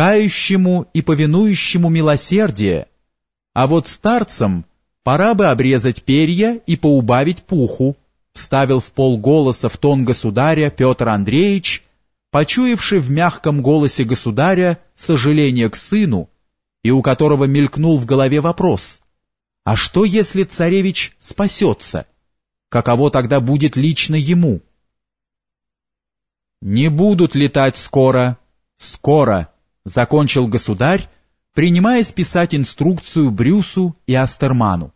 кающему и повинующему милосердие, а вот старцам пора бы обрезать перья и поубавить пуху, вставил в полголоса в тон государя Петр Андреевич, почуявший в мягком голосе государя сожаление к сыну, и у которого мелькнул в голове вопрос, а что если царевич спасется? Каково тогда будет лично ему? «Не будут летать скоро, скоро», — закончил государь, принимаясь писать инструкцию Брюсу и Астерману.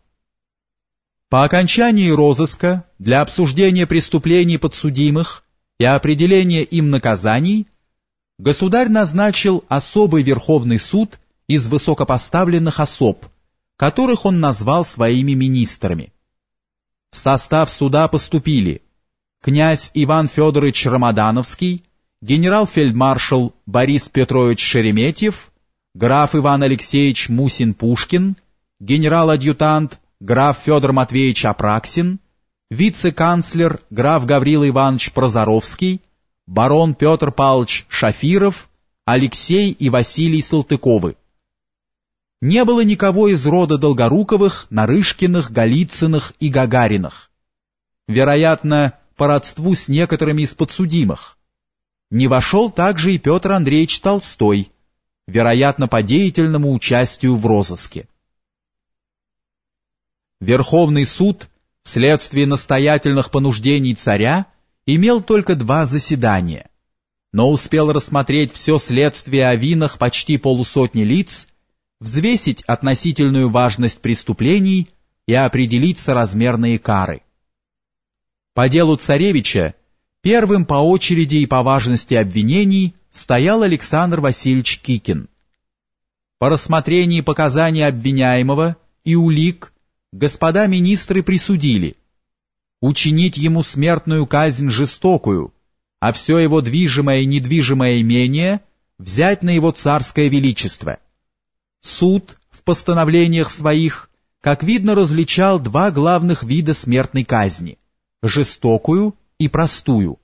По окончании розыска для обсуждения преступлений подсудимых и определения им наказаний государь назначил особый Верховный суд из высокопоставленных особ, которых он назвал своими министрами. В состав суда поступили князь Иван Федорович Рамадановский, генерал-фельдмаршал Борис Петрович Шереметьев, граф Иван Алексеевич Мусин-Пушкин, генерал-адъютант граф Федор Матвеевич Апраксин, вице-канцлер граф Гаврил Иванович Прозоровский, барон Петр Павлович Шафиров, Алексей и Василий Салтыковы. Не было никого из рода Долгоруковых, Нарышкиных, Голицыных и Гагариных. Вероятно, по родству с некоторыми из подсудимых. Не вошел также и Петр Андреевич Толстой, вероятно, по деятельному участию в розыске. Верховный суд, вследствие настоятельных понуждений царя, имел только два заседания, но успел рассмотреть все следствие о винах почти полусотни лиц, взвесить относительную важность преступлений и определить соразмерные кары. По делу царевича первым по очереди и по важности обвинений стоял Александр Васильевич Кикин. По рассмотрении показаний обвиняемого и улик господа министры присудили учинить ему смертную казнь жестокую, а все его движимое и недвижимое имение взять на его царское величество. Суд в постановлениях своих, как видно, различал два главных вида смертной казни – жестокую и простую.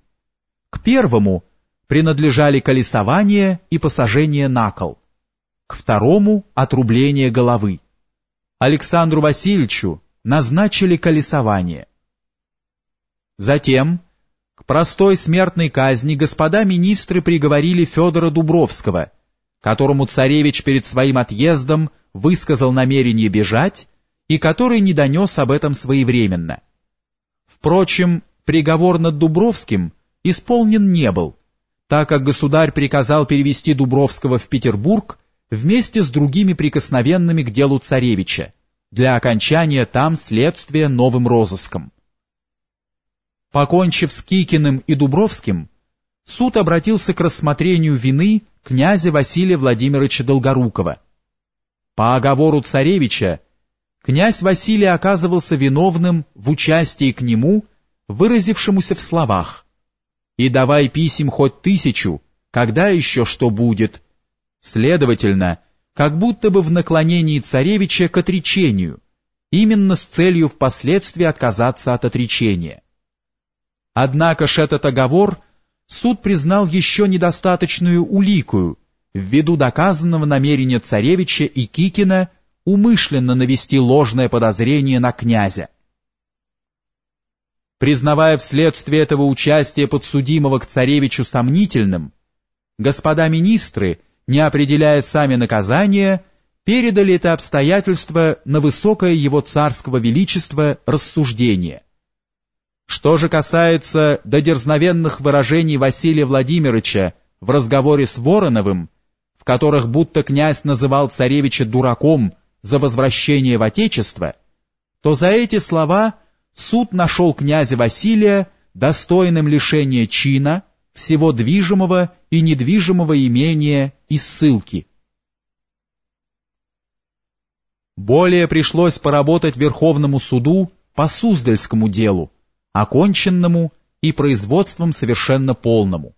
К первому принадлежали колесование и посажение на кол, к второму – отрубление головы. Александру Васильевичу назначили колесование. Затем к простой смертной казни господа министры приговорили Федора Дубровского, которому царевич перед своим отъездом высказал намерение бежать и который не донес об этом своевременно. Впрочем, приговор над Дубровским исполнен не был, так как государь приказал перевести Дубровского в Петербург вместе с другими прикосновенными к делу царевича для окончания там следствия новым розыском. Покончив с Кикиным и Дубровским, суд обратился к рассмотрению вины князя Василия Владимировича Долгорукова. По оговору царевича, князь Василий оказывался виновным в участии к нему, выразившемуся в словах «И давай писем хоть тысячу, когда еще что будет?» Следовательно, как будто бы в наклонении царевича к отречению, именно с целью впоследствии отказаться от отречения. Однако ж этот оговор суд признал еще недостаточную уликую, ввиду доказанного намерения царевича и Кикина умышленно навести ложное подозрение на князя. Признавая вследствие этого участие подсудимого к царевичу сомнительным, господа министры, не определяя сами наказания, передали это обстоятельство на высокое его царского величества рассуждение – что же касается до дерзновенных выражений Василия Владимировича в разговоре с Вороновым, в которых будто князь называл царевича дураком за возвращение в Отечество, то за эти слова суд нашел князя Василия достойным лишения чина, всего движимого и недвижимого имения и ссылки. Более пришлось поработать Верховному суду по Суздальскому делу, оконченному и производством совершенно полному.